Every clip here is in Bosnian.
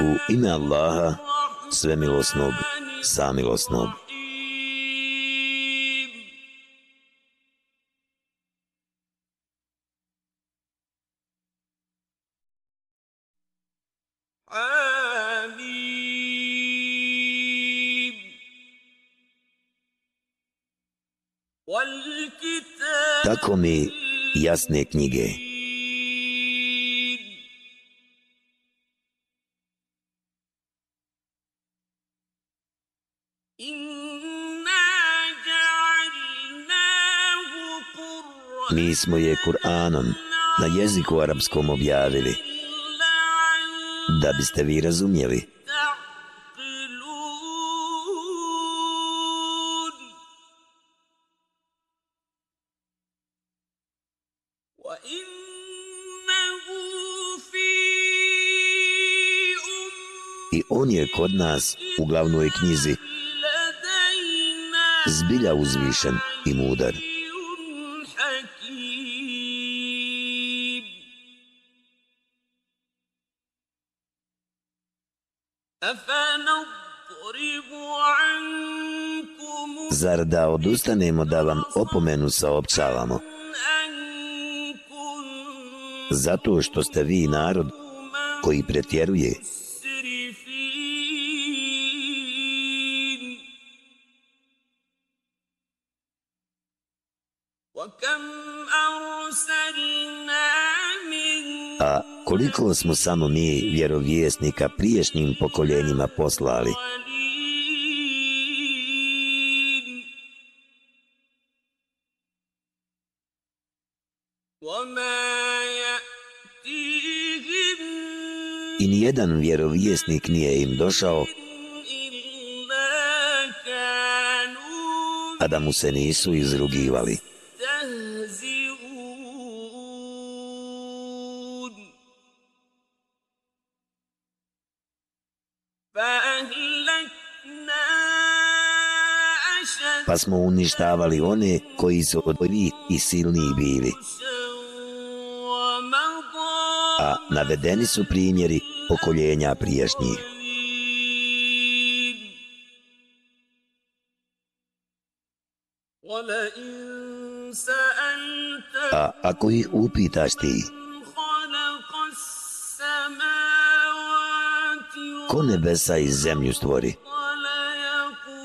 U ime Allaha, svemilosnog, samilosnog. Tako mi jasne knjige. Mi smo je Kur'anom na jeziku arapskom objavili, da biste vi razumjeli. I on je kod nas u glavnoj knjizi zbilja uzvišen i mudar. Zar da odustanemo da vam opomenu saopćavamo? Zato što ste vi narod koji pretjeruje. A koliko smo samo mi vjerovjesnika priješnjim pokoljenjima poslali? Nijedan vjerovjesnik nije im došao, a da mu se nisu izrugivali. Pa smo uništavali one koji su od i silniji bili. A navedeni su primjeri pokoljenja priješnjih. A ako ih upitaš ti, ko nebesa i zemlju stvori?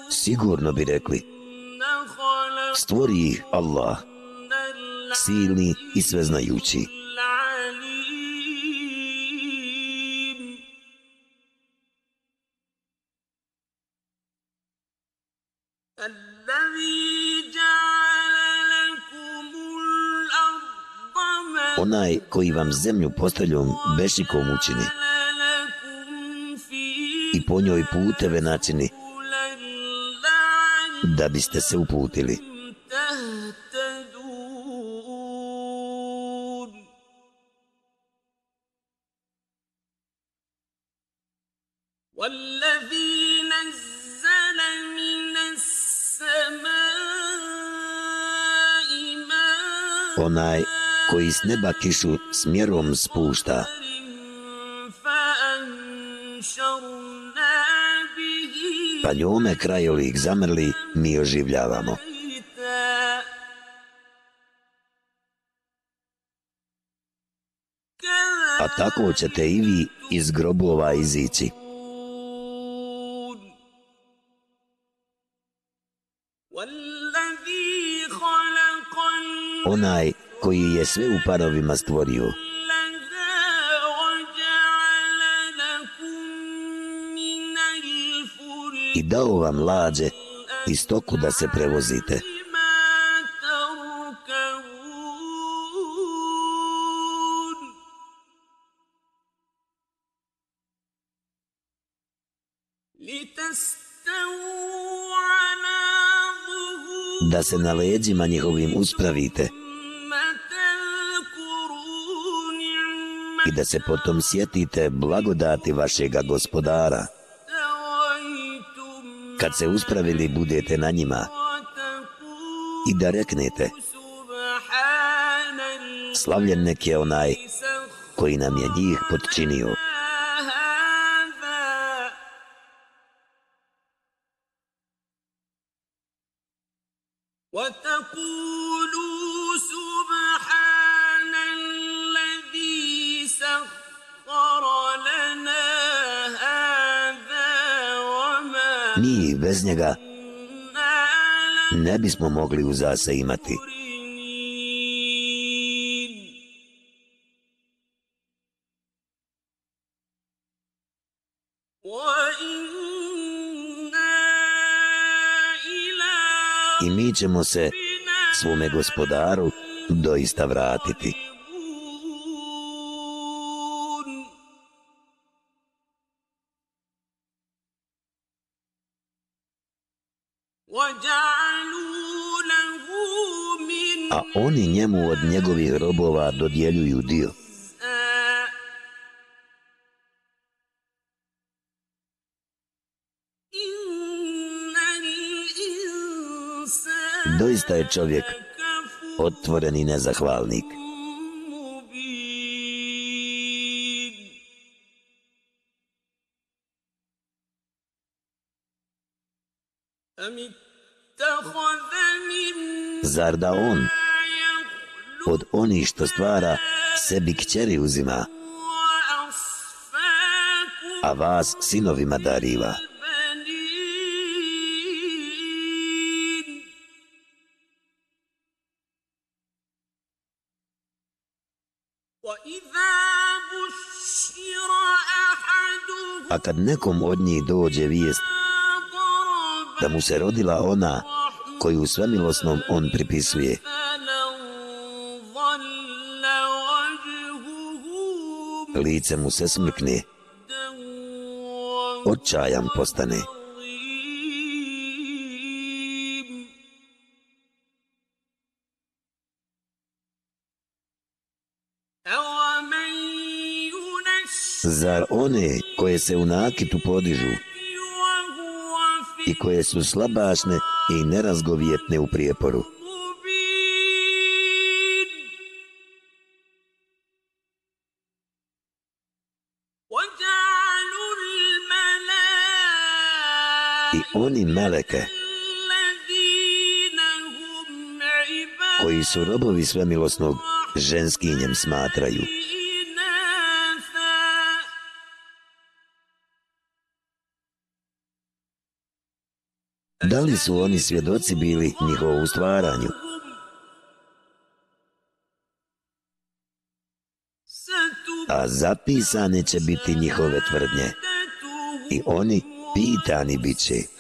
Sigurno bi rekli, stvori ih Allah, silni i sveznajući. Onaj koji vam zemlju posteljom bešikom učini i po njoj puteve načini da biste se uputili. Koji s neba kišu smjerom spušta, pa njome krajolik zamrli mi oživljavamo. A tako ćete i vi iz grobova izići. Onaj koji je sve u parovima stvorio, i dao vam lađe i stoku da se prevozite. Da se na leđima njihovim uspravite i da se potom sjetite blagodati vašega gospodara. Kad se uspravili budete na njima i da reknete slavljen nek je onaj koji nam je njih podčinio. وَاتَّقُوا bez njega ne bismo mogli uzase imati. I mi ćemo se svome gospodaru doista vratiti. oni njemu od njegovih robova dodjeljuju dio. Doista je čovjek otvoren i nezahvalnik. Zar da on od onih što stvara, sebi kćeri uzima, a vas sinovima dariva. A kad nekom od njih dođe vijest da mu se rodila ona koju svemilosnom on pripisuje, lice mu se smrkne, očajan postane. Zar one koje se u nakitu podižu i koje su slabašne i nerazgovjetne u prijeporu? oni meleke koji su robovi svemilosnog ženskinjem smatraju. Da li su oni svjedoci bili njihovo ustvaranju? A zapisane će biti njihove tvrdnje i oni pitani bit će.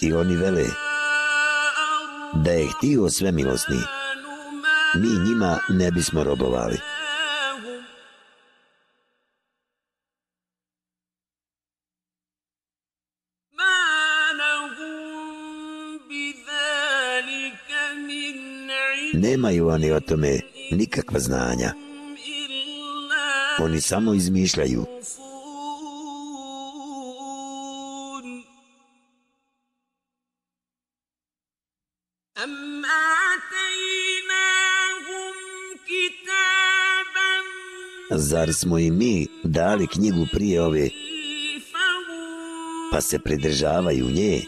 I oni vele da je htio sve milosni, mi njima ne bismo robovali. Nemaju oni o tome nikakva znanja. Oni samo izmišljaju. Oni samo izmišljaju. Zar smo i mi dali knjigu prije ove, pa se pridržavaju nje?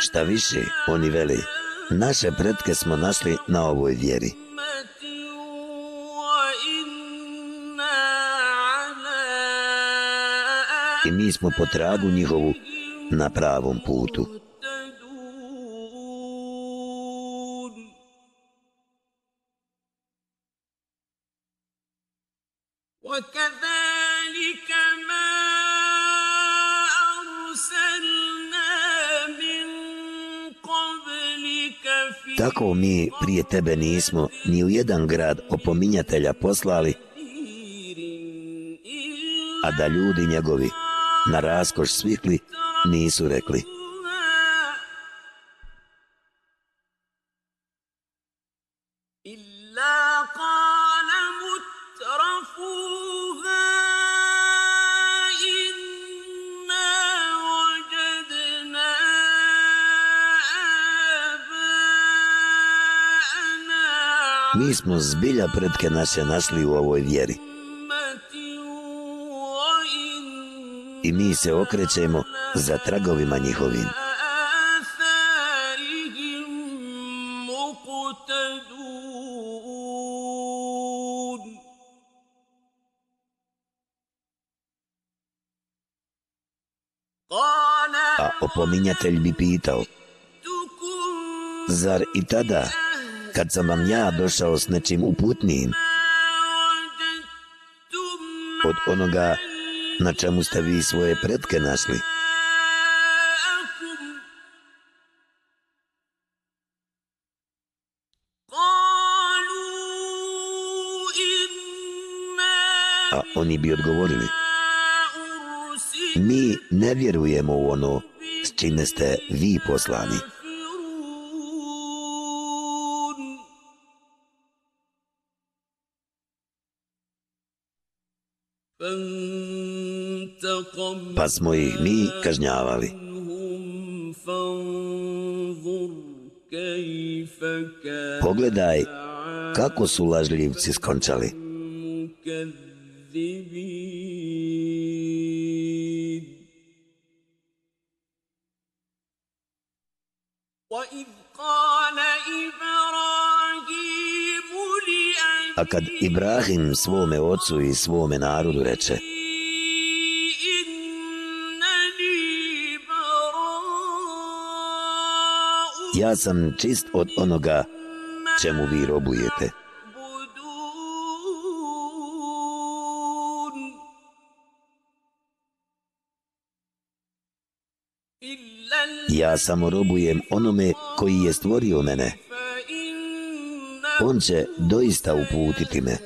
Šta više, oni veli, Naše predke smo našli na ovoj vjeri. I mi smo po tragu njihovu na pravom putu. prije tebe nismo ni u jedan grad opominjatelja poslali, a da ljudi njegovi na raskoš svihli nisu rekli. mi smo zbilja predke naše našli u ovoj vjeri. I mi se okrećemo za tragovima njihovim. A opominjatelj bi pitao, zar i tada kad sam vam ja došao s nečim uputnijim od onoga na čemu ste vi svoje predke našli. A oni bi odgovorili Mi ne vjerujemo u ono s čime ste vi poslani. pa smo ih mi kažnjavali. Pogledaj kako su lažljivci skončali. Pogledaj. A kad Ibrahim svome ocu i svome narodu reče Ja sam čist od onoga čemu vi robujete. Ja samo robujem onome koji je stvorio mene on će doista uputiti me.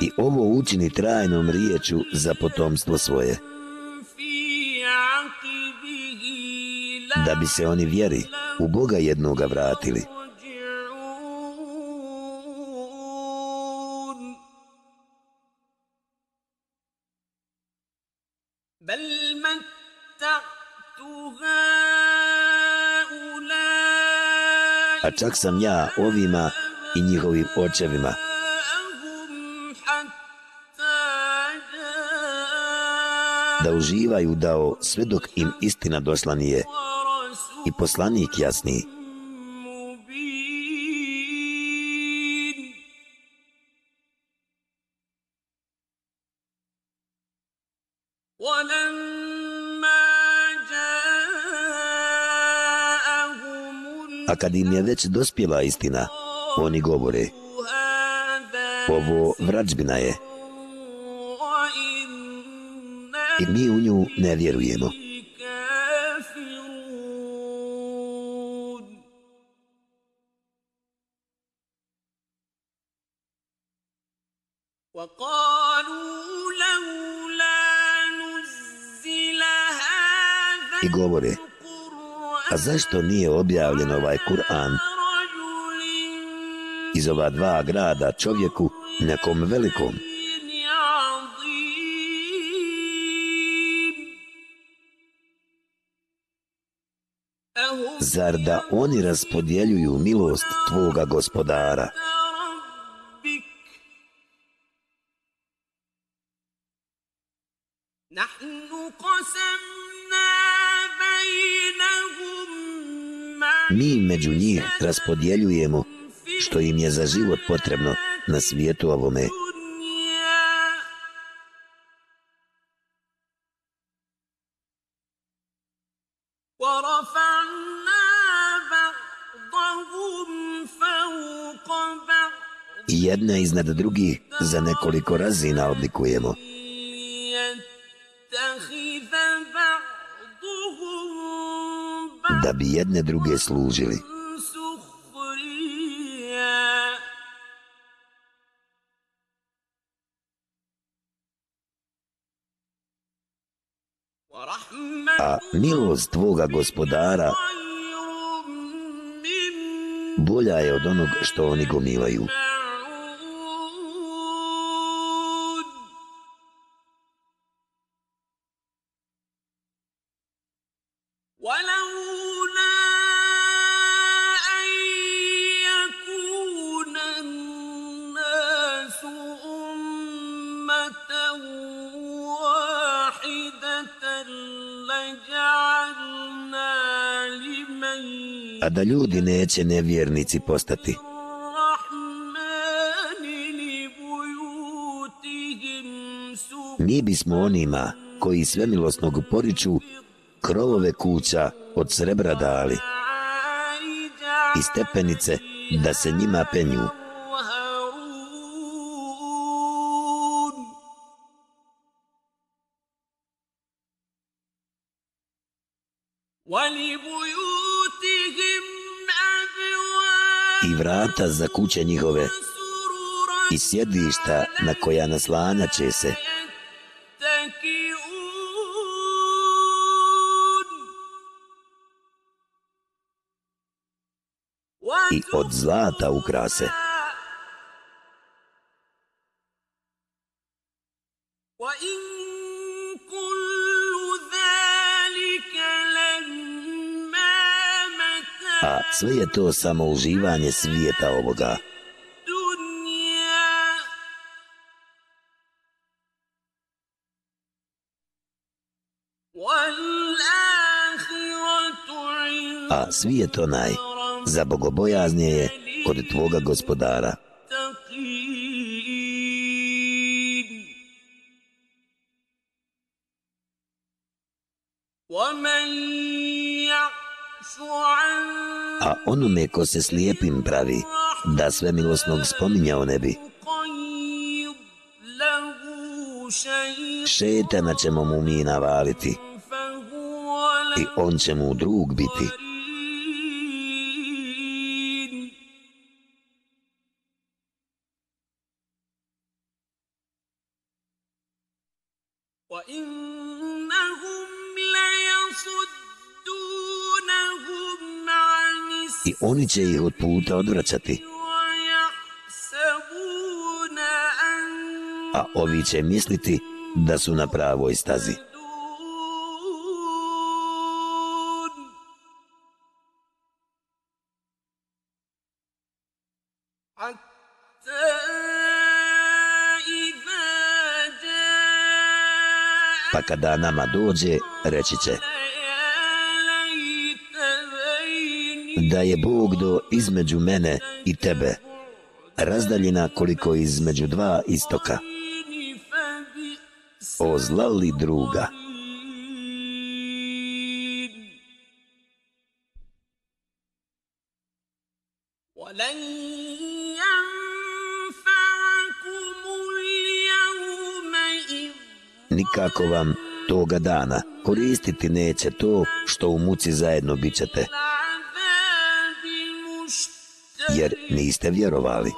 I ovo učini trajnom riječu za potomstvo svoje. Da bi se oni vjeri u Boga jednoga vratili. a čak sam ja ovima i njihovim očevima. Da uživaju dao sve dok im istina došla nije i poslanik jasniji. a kad im je već dospjela istina, oni govore, ovo vrađbina je i mi u nju ne vjerujemo. I govore, A zašto nije objavljen ovaj Kur'an? Iz ova dva grada čovjeku nekom velikom. Zar da oni raspodjeljuju milost tvoga gospodara? Zar da oni raspodjeljuju milost tvoga gospodara? mi među njih raspodjeljujemo što im je za život potrebno na svijetu ovome. Jedna iznad drugih za nekoliko razina odlikujemo. da bi jedne druge služili. A milost tvoga gospodara bolja je od onog što oni gomivaju. a da ljudi neće nevjernici postati. Mi bismo onima koji svemilosnog poriču krovove kuća od srebra dali i stepenice da se njima penju. vrata za kuće njihove i sjedišta na koja naslanjaće se. I od. I od zlata ukrase. a sve je to samo uživanje svijeta ovoga. A svijet onaj, za bogobojaznije je kod tvoga gospodara. onome ko se slijepim pravi, da sve milosnog spominjao o nebi. Šetana ćemo mu mi navaliti i on će mu drug biti. će ih od puta odvracati. A ovi će misliti da su na pravoj stazi. Pa kada nama dođe, reći će, da je Bog do između mene i tebe, razdaljena koliko između dva istoka. O zlali druga. Nikako vam toga dana koristiti neće to što u muci zajedno bit ćete jer niste vjerovali.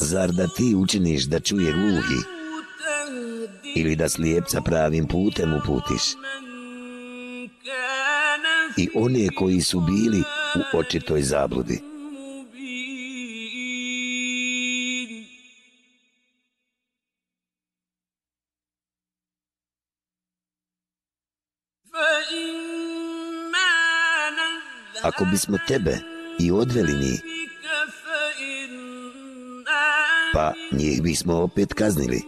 Zar da ti učiniš da čuje gluhi ili da slijepca pravim putem uputiš i one koji su bili u očitoj zabludi? ako bismo tebe i odveli njih, pa njih bismo opet kaznili.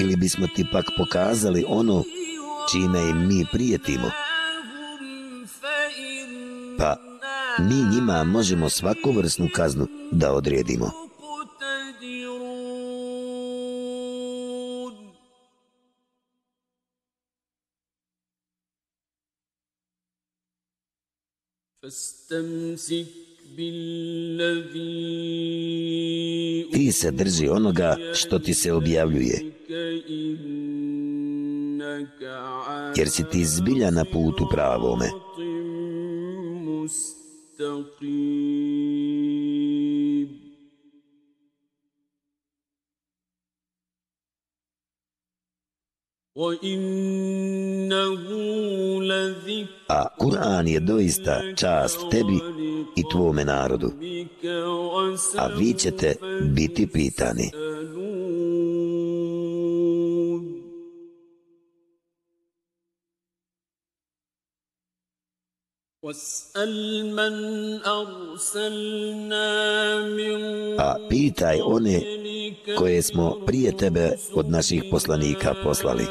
Ili bismo ti pak pokazali ono čime im mi prijetimo, mi njima možemo svakovrsnu kaznu da odredimo. Ti se drži onoga što ti se objavljuje. Jer si ti zbilja na putu pravome. صراط مستقيم وإنه لذكر A Kur'an je doista čast tebi i tvome narodu, بك a vi ćete biti pitani. A pitaj one koje smo prije tebe od naših poslanika poslali.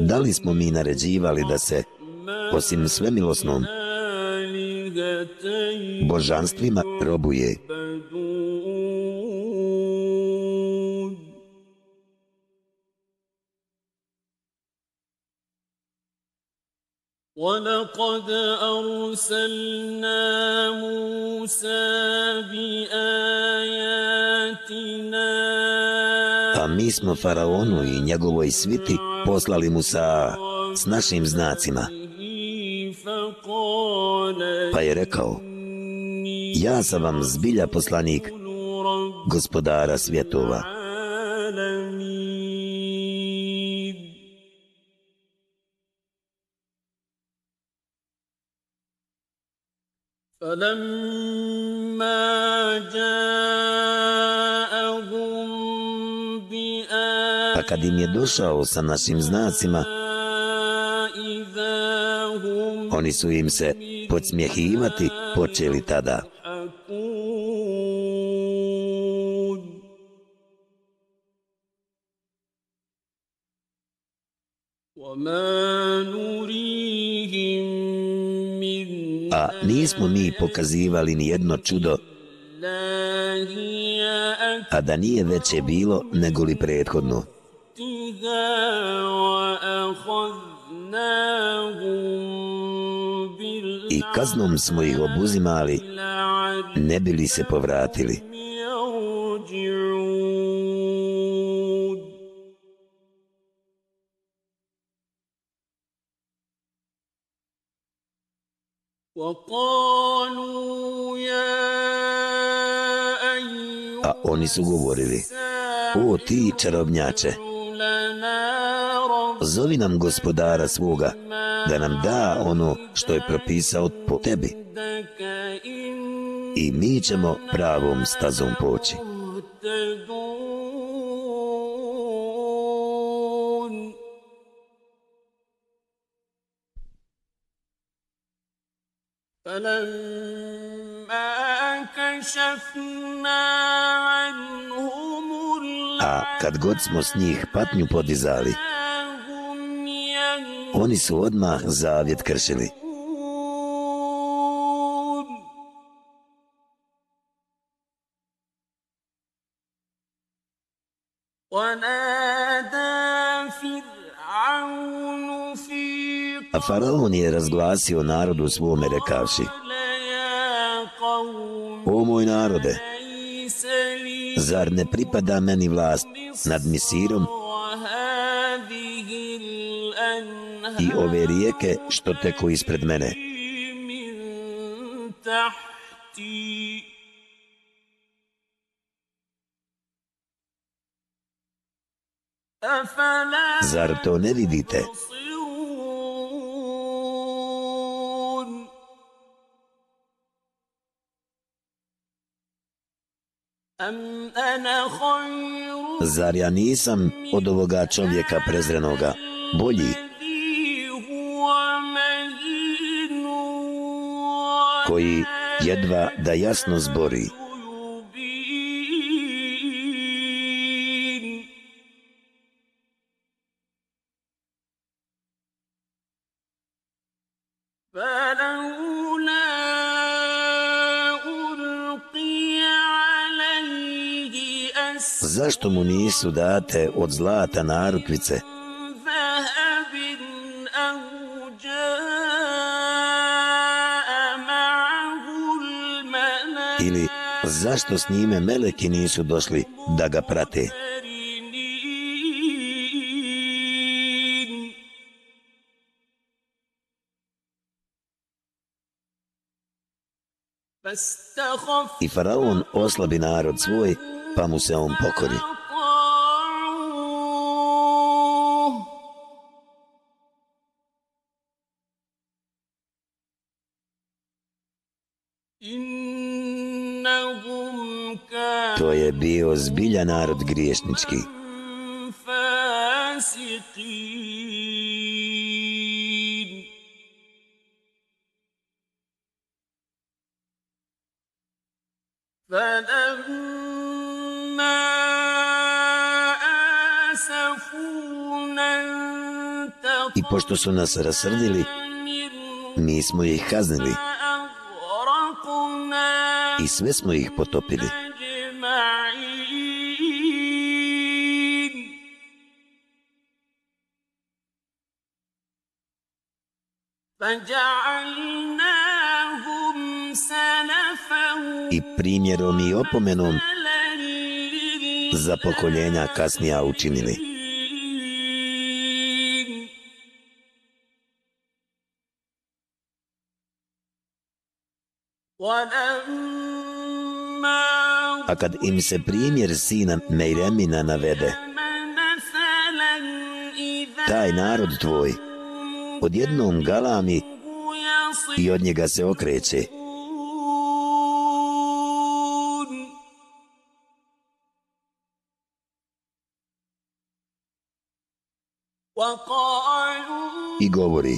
Da li smo mi naređivali da se, osim svemilosnom, božanstvima robuje? ولقد أرسلنا موسى بآياتنا a mi smo faraonu i njegovoj sviti poslali Musa s našim znacima, فقال pa je rekao, ja sam vam zbilja poslanik رب gospodara svjetova. Pa kad im je došao sa našim znacima, إذا هم oni su im se podsmjehivati počeli tada. يضحكون وما نريهم من a nismo mi pokazivali ni jedno čudo, a da nije veće bilo nego li prethodno. I kaznom smo ih obuzimali, ne bili se povratili. Ne bili se povratili. A oni su govorili, o ti čarobnjače, zovi nam gospodara svoga da nam da ono što je propisao po tebi i mi ćemo pravom stazom poći. A kad god smo s njih patnju podizali, oni su odmah zavjet kršili. Faraon je razglasio narodu svome rekavši O moj narode, zar ne pripada meni vlast nad Misirom i ove rijeke što teku ispred mene? Zar to ne vidite? Zar? Zar ja nisam od ovoga čovjeka prezrenoga bolji? Koji jedva da jasno zbori. što mu nisu date od zlata narukvice. Ili zašto s njime meleki nisu došli da ga prate? I faraon oslabi narod svoj pa mu se on pokori. To je bio zbilja narod griješnički. i pošto su nas rasrdili, mi smo ih kaznili i sve smo ih potopili. I primjerom i opomenom za pokoljenja kasnija učinili. A kad im se primjer sina Mejremina navede, taj narod tvoj odjednom galami i od njega se okreće. I govori,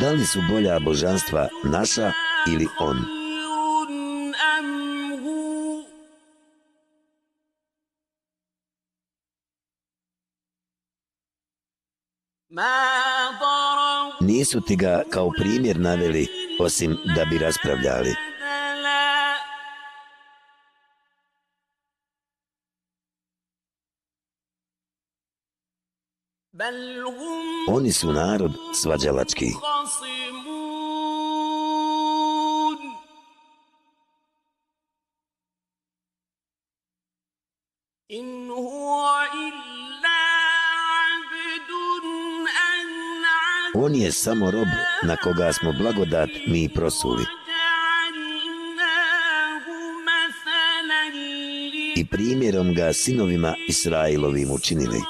da li su bolja božanstva naša, ili on. Nisu ti ga kao primjer naveli, osim da bi raspravljali. Oni su narod svađalački. Oni su narod svađalački. On je samo rob na koga smo blagodat mi prosuli. I primjerom ga sinovima Israilovim učinili.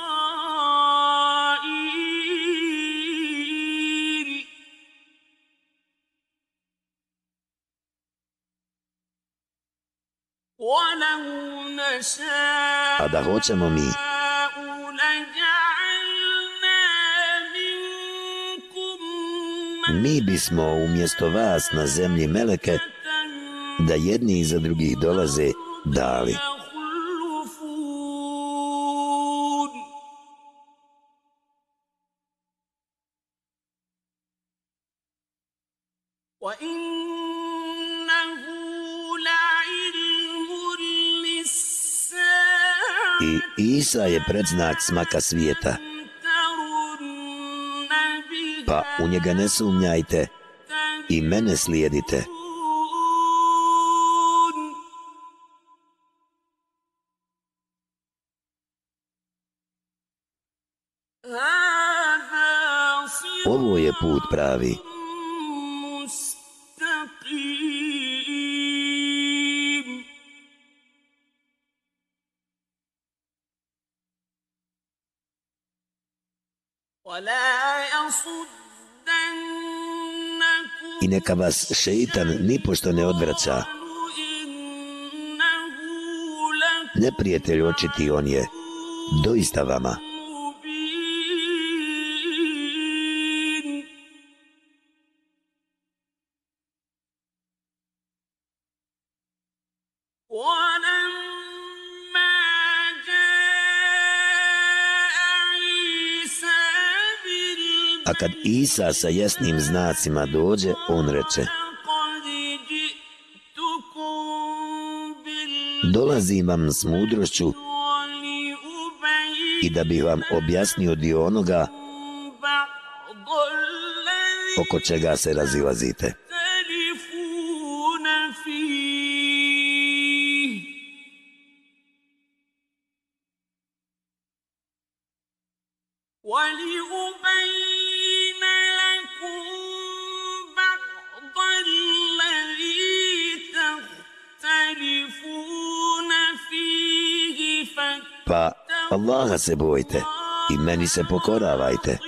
A da hoćemo mi, mi bismo umjesto vas na zemlji Meleke da jedni iza drugih dolaze dali. I Isa je predznak smaka svijeta pa u njega ne sumnjajte i mene slijedite. Ovo je put pravi. neka vas šeitan nipošto ne odvraća. إنه لكم Neprijatelj očiti on je, doista vama. مبين a kad Isa sa jasnim znacima dođe, on reče Dolazim vam s mudrošću i da bih vam objasnio dio onoga oko čega se razilazite. Allaha se bojte i meni se pokoravajte.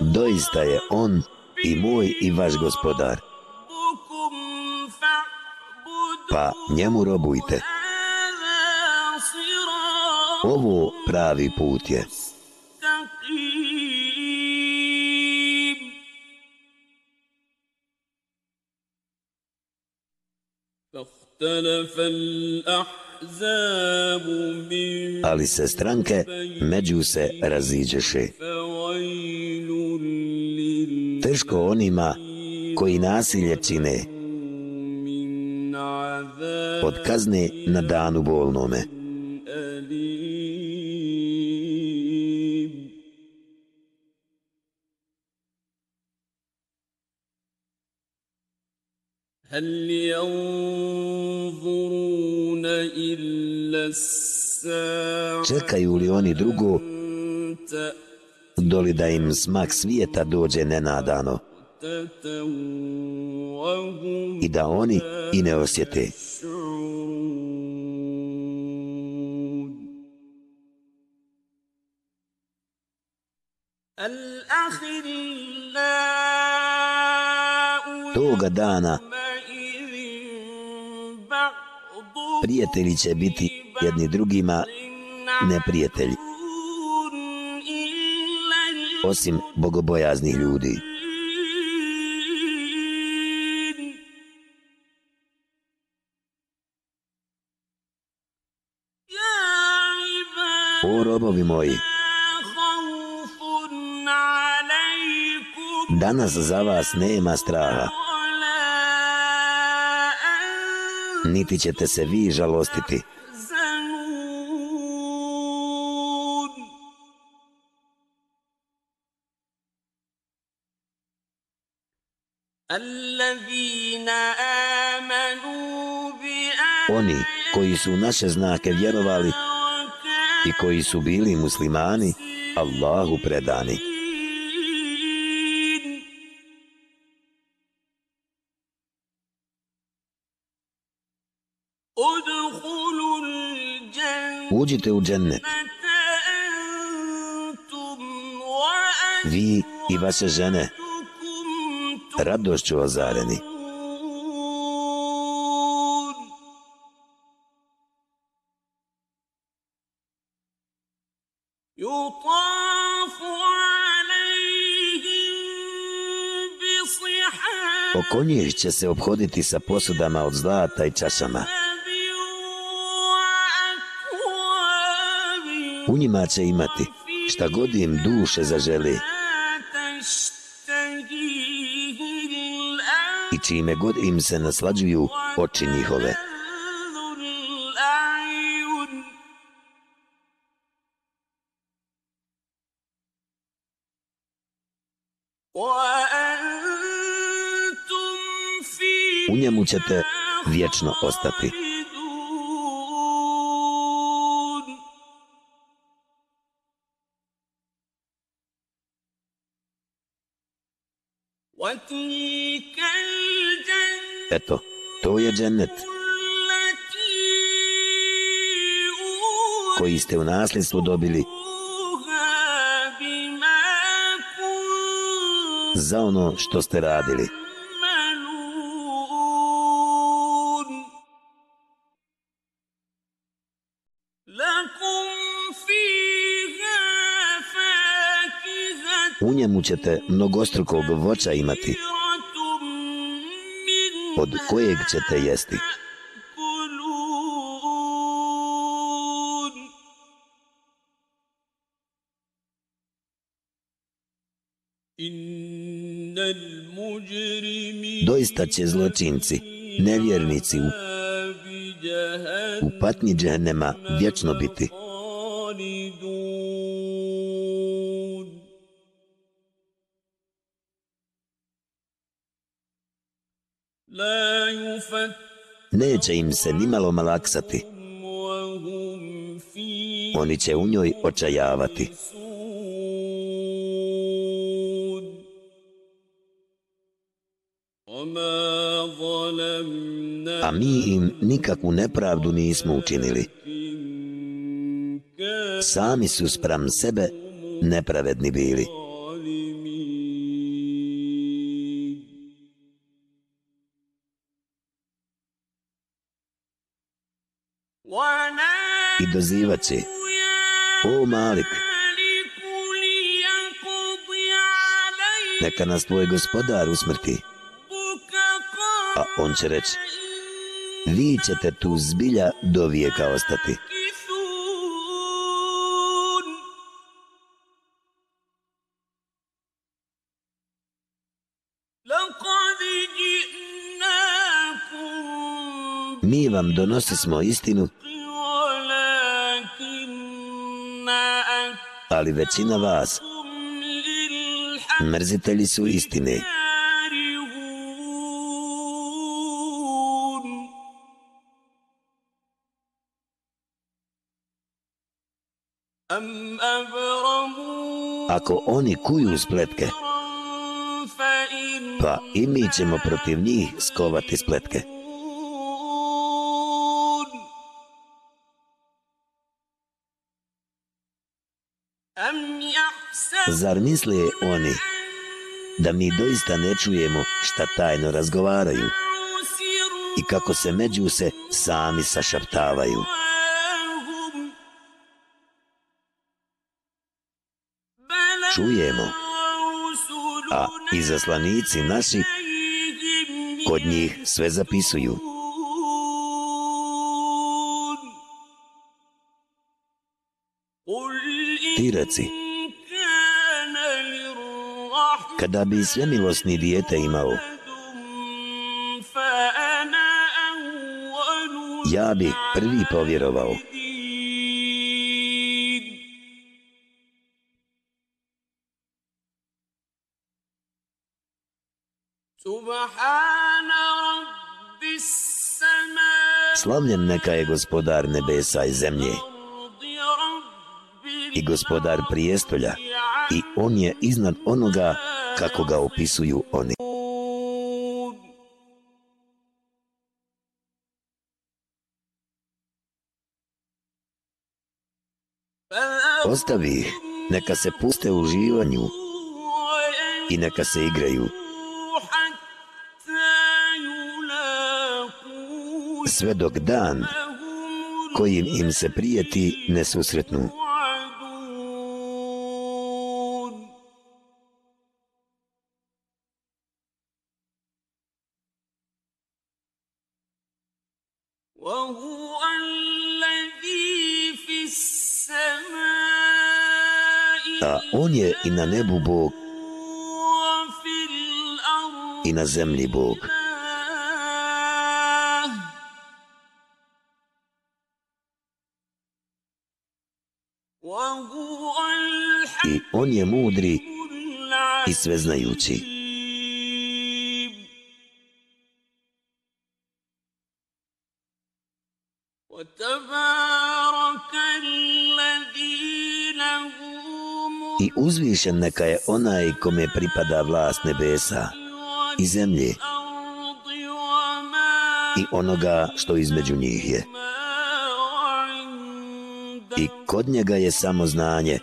Doista je On i moj i vaš gospodar. Pa njemu robujte. Ovo pravi put je. Ali se stranke među se raziđeše. Teško onima koji nasilje čine od kazne na danu bolnome. هل ينظرون إلا الساعة Čekaju li oni drugo, أن doli da im smak svijeta dođe nenadano تأتة وهم i da oni i ne osjete. يشعرون الأخلاء Toga dana prijatelji će biti jedni drugima neprijatelji. Osim bogobojaznih ljudi. O robovi moji, danas za vas nema straha. niti ćete se vi žalostiti. Oni koji su naše znake vjerovali i koji su bili muslimani, Allahu predani. Allahu predani. uđite u džennet. Vi i vaše žene, radošću ozareni. Oko njih će se obhoditi sa posudama od zlata i čašama. U njima će imati šta god im duše zaželi. I čime god im se naslađuju oči njihove. U njemu ćete vječno ostati. Eto, to je džennet koji ste u nasljedstvo dobili za ono što ste radili. U njemu ćete mnogostrukog voća imati ispod kojeg ćete jesti. Doista će zločinci, nevjernici u patnji džehennema vječno biti. Neće im se nimalo malaksati. Oni će u njoj očajavati. A mi im nikakvu nepravdu nismo učinili. Sami su sprem sebe nepravedni bili. i dozivat će. O Malik Neka nas tvoj gospodar usmrti A on će reći Vi ćete tu zbilja do vijeka ostati. Mi vam donosimo istinu ali većina vas mrzitelji su istine. Ako oni kuju spletke, pa i mi ćemo protiv njih skovati spletke. Zar misle oni da mi doista ne čujemo šta tajno razgovaraju i kako se među se sami sašaptavaju? Čujemo, a izaslanici naši kod njih sve zapisuju. Ti reci, kada bi svemilosni dijete imao. Ja bi prvi povjerovao. Slavljen neka je gospodar nebesa i zemlje i gospodar prijestolja i on je iznad onoga kako ga opisuju oni. Ostavi neka se puste u živanju i neka se igraju. Sve dok dan kojim im se prijeti ne susretnu. i na nebu Bog وفي الأرض i na zemlji Bog. إله. وهو I on je mudri الحق i sveznajući. وتبارك i uzvišen neka je onaj kome pripada vlast nebesa i zemlje i onoga što između njih je. I kod njega je samo znanje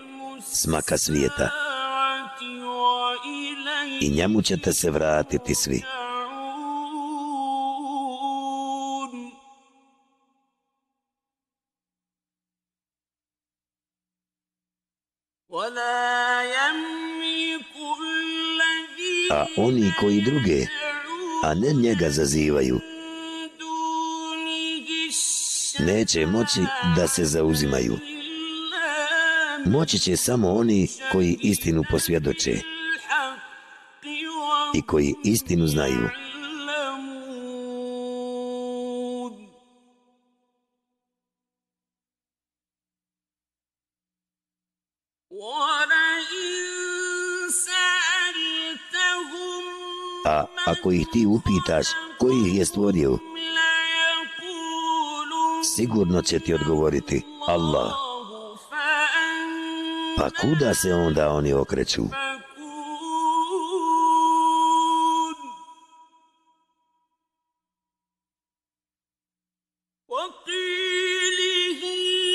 smaka svijeta i njemu ćete se vratiti svi. koji druge, a ne njega zazivaju. Neće moći da se zauzimaju. Moći će samo oni koji istinu posvjedoče i koji istinu znaju. What? a ako ih ti upitaš koji ih je stvorio, sigurno će ti odgovoriti Allah. Pa kuda se onda oni okreću?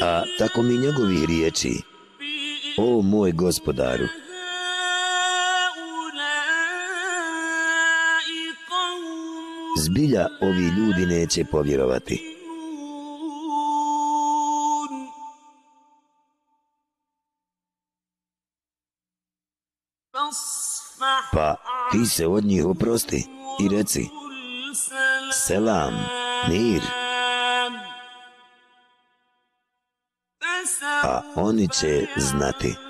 A tako mi njegovi riječi, o moj gospodaru, zbilja ovi ljudi neće povjerovati. Pa ti se od njih oprosti i reci Selam, mir. A oni će znati.